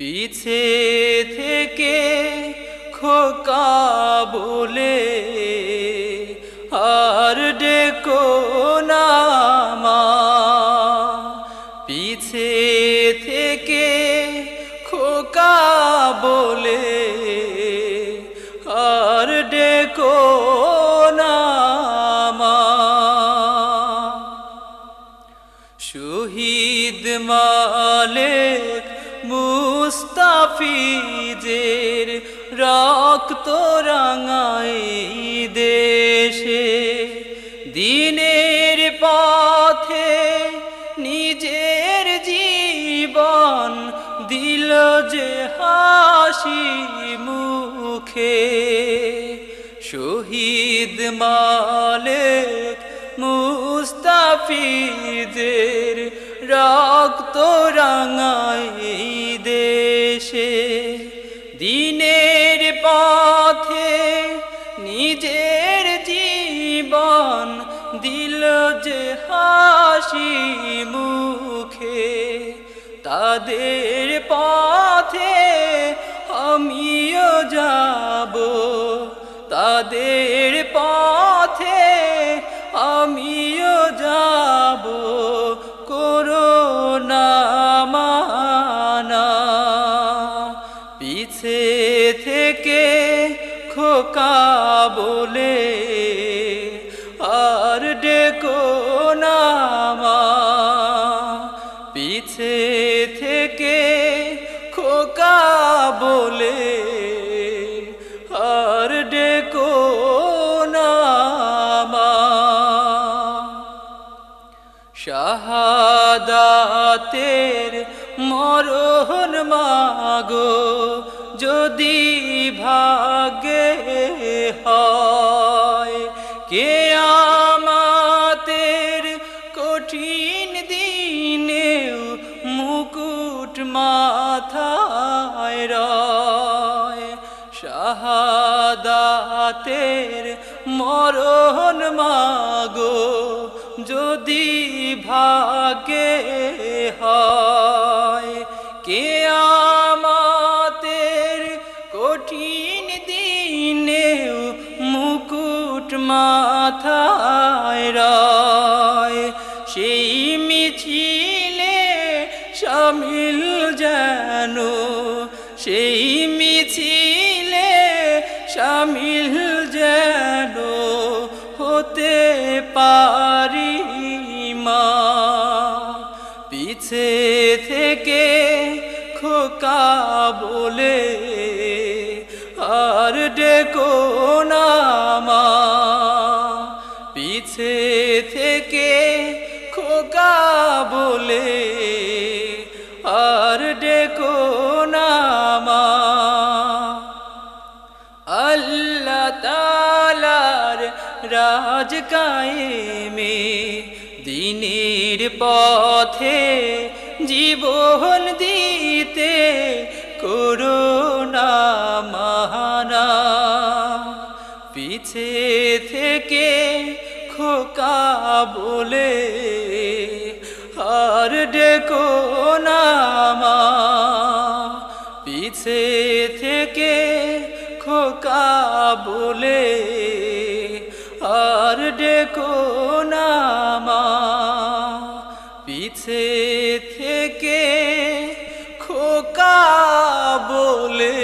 পিছে থেকে খোকা বলে, আর ডেকো নামা পিছে থেকে খোকা বলে, আর ডেকো নামা শহীদ মালেক মুস্তাফিজের রক্ত রাঙাই দেশে। দিনের পথে নিজের জীবন দিল যে হাসি মুখে। শহীদ মালেক মুস্তাফিজের রক্ত রাঙাই পথে নিজের জীবন দিল যে হাসি মুখে তাদের পথে আমিও যাব তাদের বলে, আর ডেকো নামা পিছে থেকে খোকা বলে, আর ডেকো নামা শাহাদাতের মরণ মাগো, যদি ভাগে হয়। কে আমাতের কঠিন দিনেও মুকুট মাথায় রয়। শাহাদাতের মরণ মাগো যদি ভাগে হয়। মাথায় রয়। সেই মিছিলে শামিল যেন, সেই মিছিলে শামিল যেন হতে পারি মা। পিছে থেকে খোকা বলে, আর ডেকো নামা বলে আর ডেকো নামা আল্লাহ তালার রাজ কায়েমে দিনের পথে জীবন দিতে করোনা মাহানা। আর ডেকো নামা পিছে থেকে খোকা বলে আর ডেকো নামা পিছে থেকে খোকা বলে